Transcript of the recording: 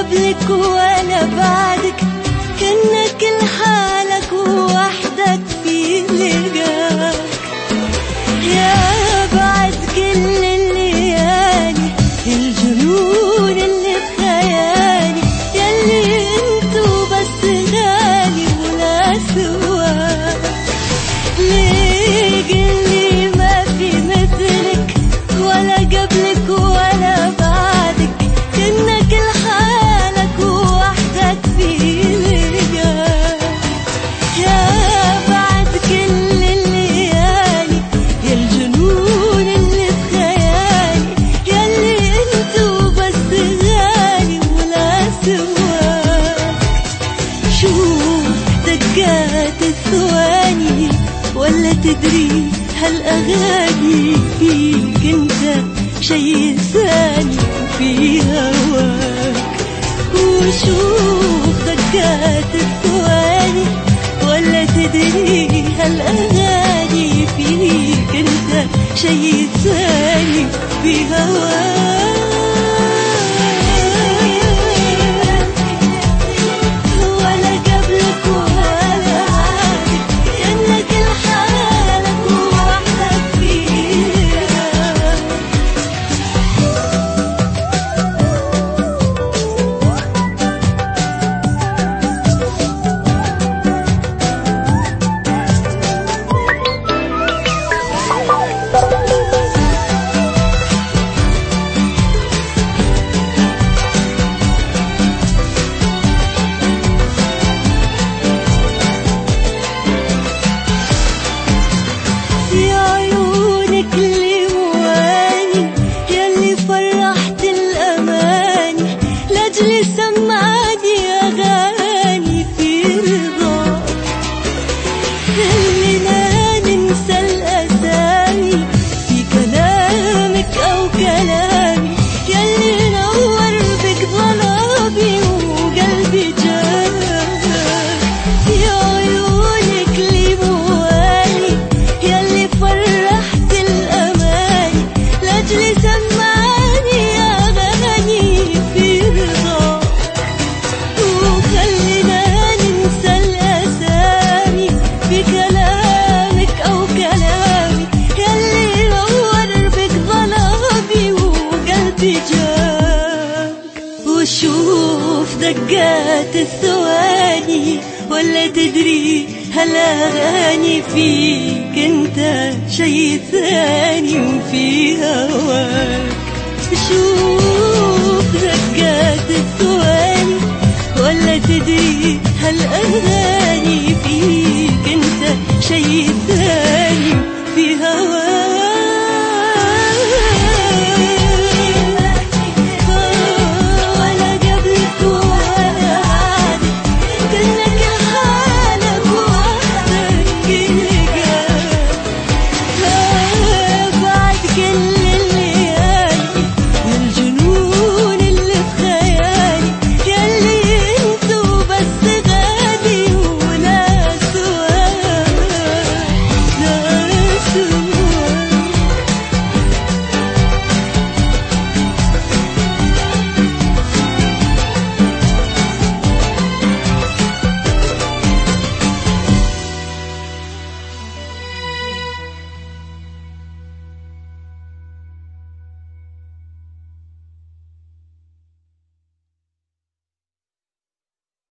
قبلك وأنا بعدك. هالأغاني فيك أنت شي ثاني في هواك. وشوف دقات الثواني ولا تدري هالأغاني فيك أنت شي ثاني في هواك. وفي دقات الثواني ولا تدري هالاغاني فيك أنت شي ثاني وفي هواك. شوف دقات الثواني ولا تدري هالاغاني فيك أنت شي ثاني